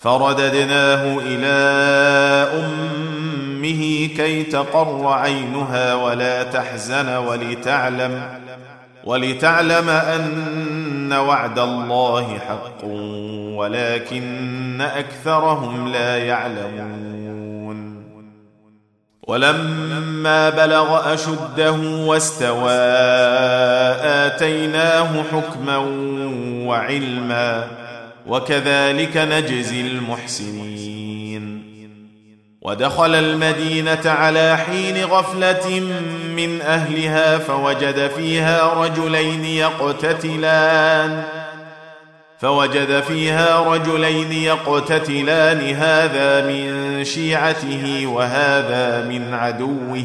فرددناه إلى أمه كي تقر عينها ولا تحزن ولتعلم ولتعلم أن وعد الله حق ولكن أكثرهم لا يعلمون. ولما بلغ أشده واستوى آتيناه حكما وعلما وكذلك نجزي المحسنين. ودخل المدينة على حين غفلة من أهلها فوجد فيها رجلين يقتتلان. فوجد فيها رجلين يقتتلان هذا من شيعته وهذا من عدوه.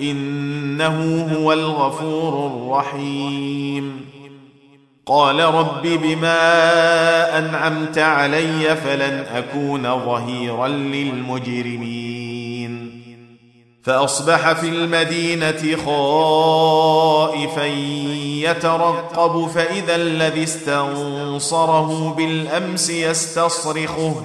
إنه هو الغفور الرحيم. قال رب بما أنعمت علي فلن أكون ظهيرا للمجرمين. فأصبح في المدينة خائفا يترقب فإذا الذي استنصره بالأمس يستصرخه.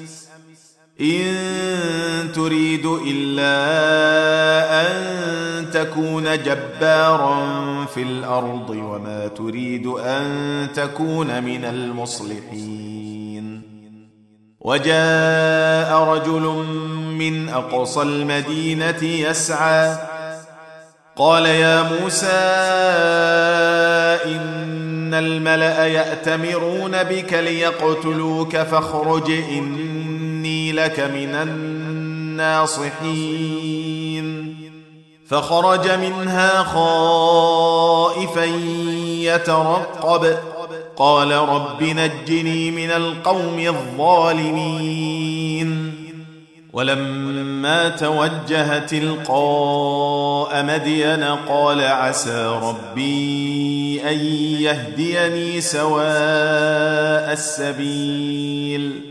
إن تريد إلا أن تكون جبارا في الأرض وما تريد أن تكون من المصلحين. وجاء رجل من أقصى المدينة يسعى قال يا موسى إن الملأ يأتمرون بك ليقتلوك فاخرج اني لك من الناصحين. فخرج منها خائفا يترقب. قال رب نجني من القوم الظالمين. ولما توجه تلقاء مدين قال عسى ربي أن يهديني سواء السبيل.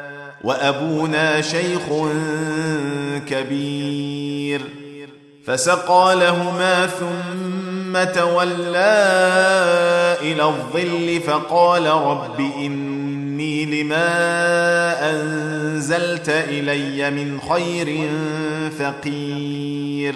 وأبونا شيخ كبير فسقى لهما ثم تولى إلى الظل فقال رب إني لما أنزلت إلي من خير فقير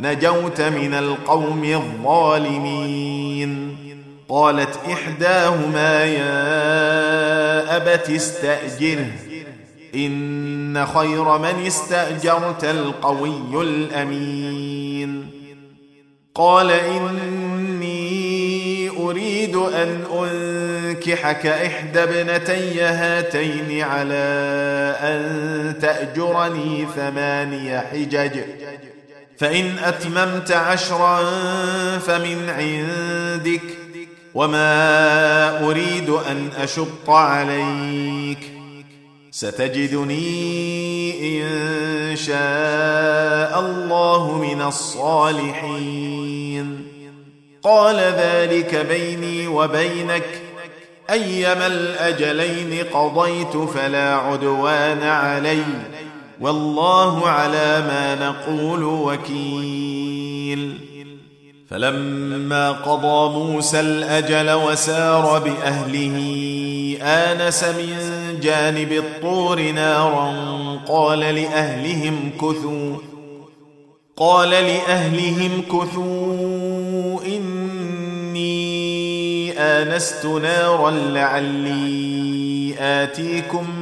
نجوت من القوم الظالمين. قالت إحداهما يا أبت استأجره. إن خير من استأجرت القوي الأمين. قال إني أريد أن أنكحك إحدى ابنتي هاتين على أن تأجرني ثماني حجج. فإن أتممت عشرا فمن عندك وما أريد أن أشق عليك ستجدني إن شاء الله من الصالحين. قال ذلك بيني وبينك. أيما الأجلين قضيت فلا عدوان علي. والله على ما نقول وكيل. فلما قضى موسى الأجل وسار بأهله آنس من جانب الطور نارا قال لأهلهم كثوا قال لأهلهم كثوا إني آنست نارا لعلي آتيكم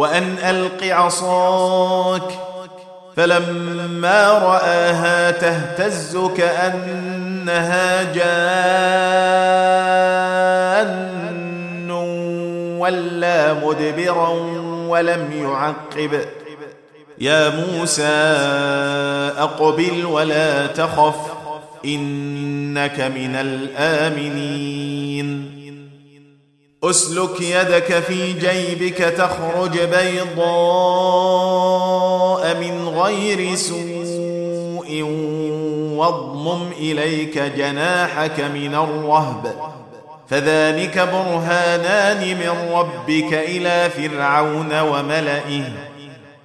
وأن ألق عصاك فلما رآها تهتز كأنها جان ولا مدبرا ولم يعقب. يا موسى أقبل ولا تخف إنك من الآمنين. أسلك يدك في جيبك تخرج بيضاء من غير سوء واضمم إليك جناحك من الرهب. فذلك برهانان من ربك إلى فرعون وملئه.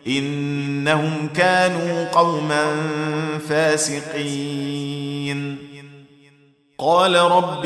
إنهم كانوا قوما فاسقين. قال رب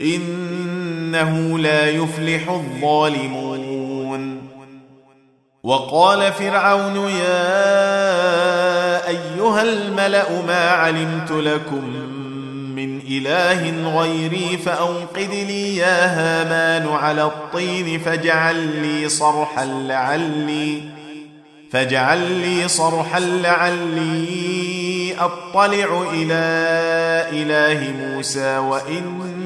إنه لا يفلح الظالمون. وقال فرعون يا أيها الملأ ما علمت لكم من إله غيري فاوقد لي يا هامان على الطين فاجعل لي صرحا لعلي فاجعل لي صرحا لعلي أطلع إلى إله موسى واني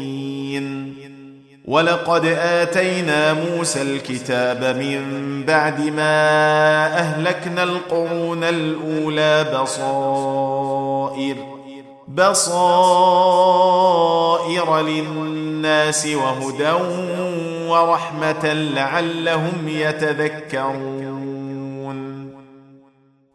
ولقد آتينا موسى الكتاب من بعد ما أهلكنا القرون الأولى بصائر بصائر للناس وهدى ورحمة لعلهم يتذكرون.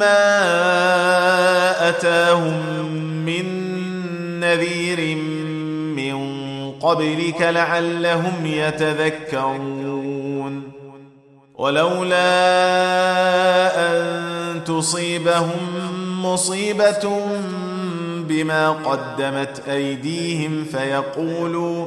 ما أتاهم من نذير من قبلك لعلهم يتذكرون. ولولا أن تصيبهم مصيبة بما قدمت أيديهم فيقولوا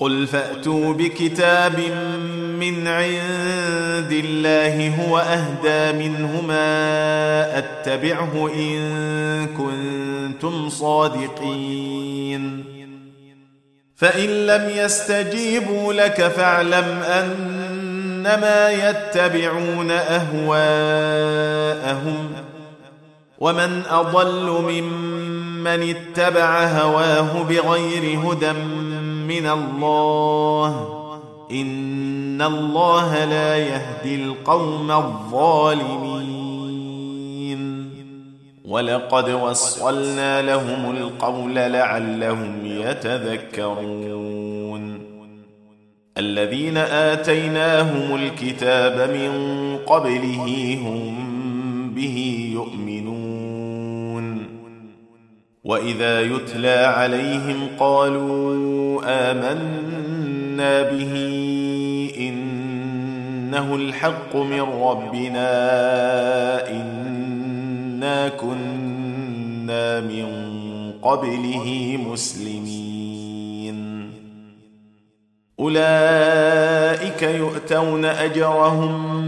قل فاتوا بكتاب من عند الله هو اهدى منهما اتبعه ان كنتم صادقين فان لم يستجيبوا لك فاعلم انما يتبعون اهواءهم ومن اضل ممن اتبع هواه بغير هدى من الله. إن الله لا يهدي القوم الظالمين. ولقد وصلنا لهم القول لعلهم يتذكرون. الذين آتيناهم الكتاب من قبله هم به يؤمنون. واذا يتلى عليهم قالوا امنا به انه الحق من ربنا انا كنا من قبله مسلمين اولئك يؤتون اجرهم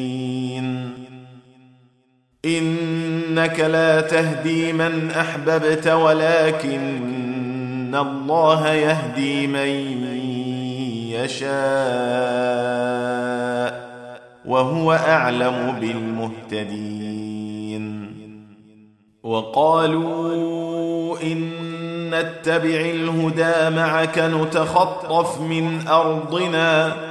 إنك لا تهدي من أحببت ولكن الله يهدي من يشاء وهو أعلم بالمهتدين. وقالوا إن نتبع الهدى معك نتخطف من أرضنا.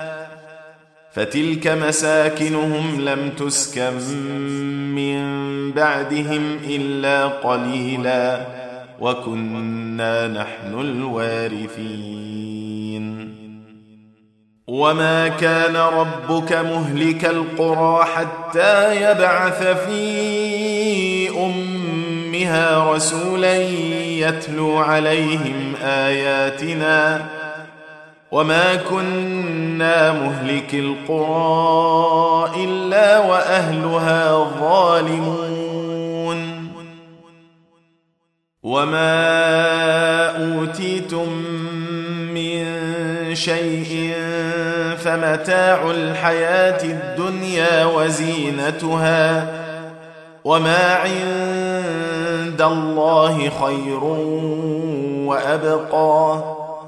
فتلك مساكنهم لم تسكن من بعدهم إلا قليلا وكنا نحن الوارثين. وما كان ربك مهلك القرى حتى يبعث في أمها رسولا يتلو عليهم آياتنا وما كنا مهلك القرى الا واهلها ظالمون. وما اوتيتم من شيء فمتاع الحياة الدنيا وزينتها. وما عند الله خير وابقى.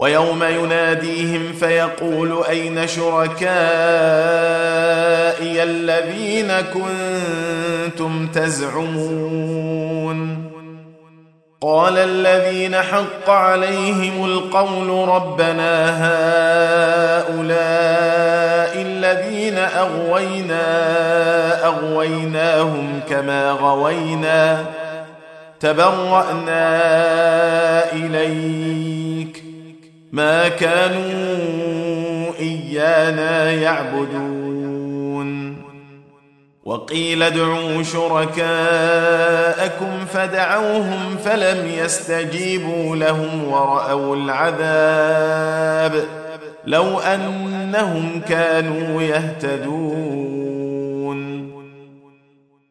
ويوم يناديهم فيقول أين شركائي الذين كنتم تزعمون؟ قال الذين حق عليهم القول ربنا هؤلاء الذين أغوينا أغويناهم كما غوينا تبرأنا إليك. ما كانوا إيانا يعبدون. وقيل ادعوا شركاءكم فدعوهم فلم يستجيبوا لهم ورأوا العذاب. لو أنهم كانوا يهتدون.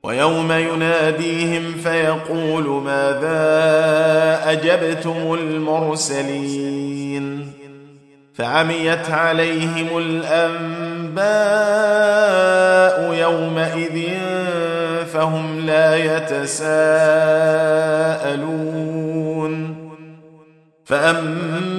ويوم يناديهم فيقول ماذا أجبتم المرسلين؟ فعميت عليهم الأنباء يومئذ فهم لا يتساءلون. فأما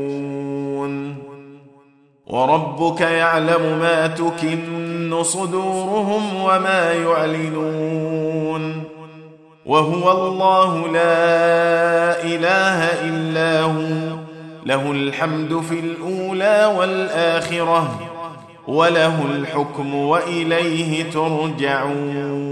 وربك يعلم ما تكن صدورهم وما يعلنون. وهو الله لا إله إلا هو. له الحمد في الأولى والآخرة وله الحكم وإليه ترجعون.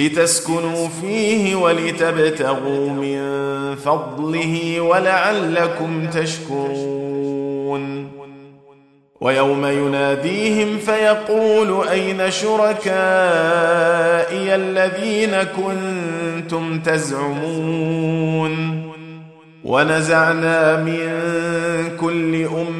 لتسكنوا فيه ولتبتغوا من فضله ولعلكم تشكرون. ويوم يناديهم فيقول أين شركائي الذين كنتم تزعمون؟ ونزعنا من كل أمة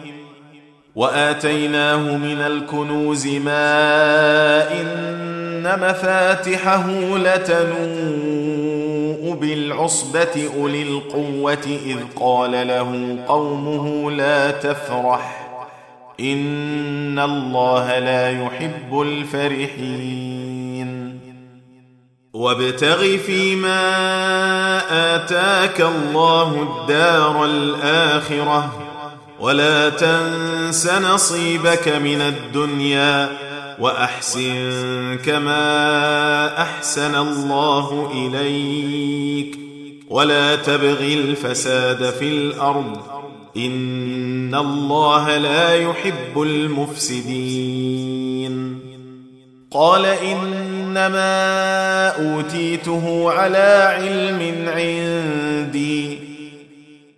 وآتيناه من الكنوز ما إن مفاتحه لتنوء بالعصبة أولي القوة إذ قال له قومه لا تفرح إن الله لا يحب الفرحين وابتغ فيما آتاك الله الدار الآخرة ولا تنس نصيبك من الدنيا وأحسن كما أحسن الله إليك ولا تبغ الفساد في الأرض إن الله لا يحب المفسدين. قال إنما أوتيته على علم عندي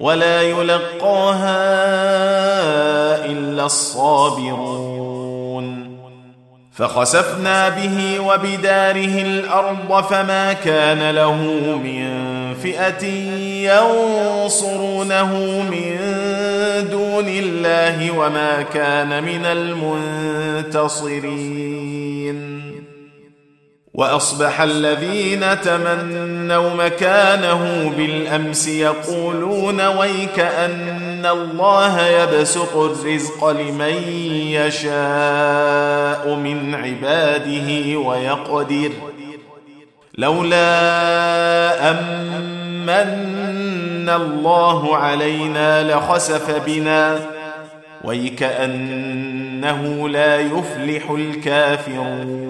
ولا يلقاها إلا الصابرون. فخسفنا به وبداره الأرض فما كان له من فئة ينصرونه من دون الله وما كان من المنتصرين. وأصبح الذين تمنوا مكانه بالأمس يقولون ويك أن الله يبسط الرزق لمن يشاء من عباده ويقدر. لولا أمن الله علينا لخسف بنا. ويكانه لا يفلح الكافرون.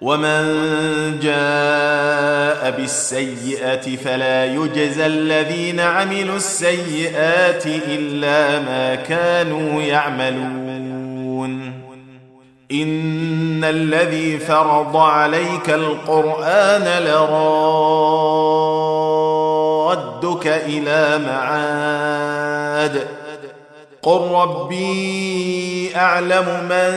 ومن جاء بالسيئه فلا يجزى الذين عملوا السيئات الا ما كانوا يعملون ان الذي فرض عليك القران لرادك إلى معاد قل ربي اعلم من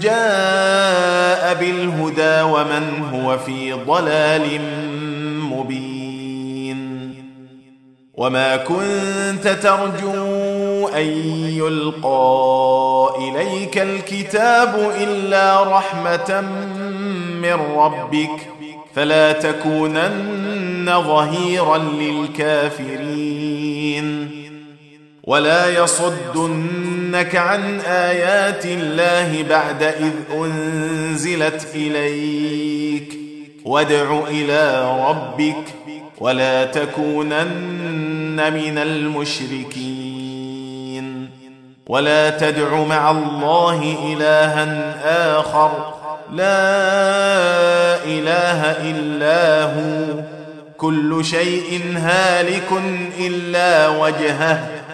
جاء بالهدى ومن هو في ضلال مبين. وما كنت ترجو ان يلقى اليك الكتاب الا رحمه من ربك فلا تكونن ظهيرا للكافرين. ولا يصدنك عن آيات الله بعد إذ أنزلت إليك. وادع إلى ربك ولا تكونن من المشركين. ولا تدع مع الله إلها آخر. لا إله إلا هو. كل شيء هالك إلا وجهه.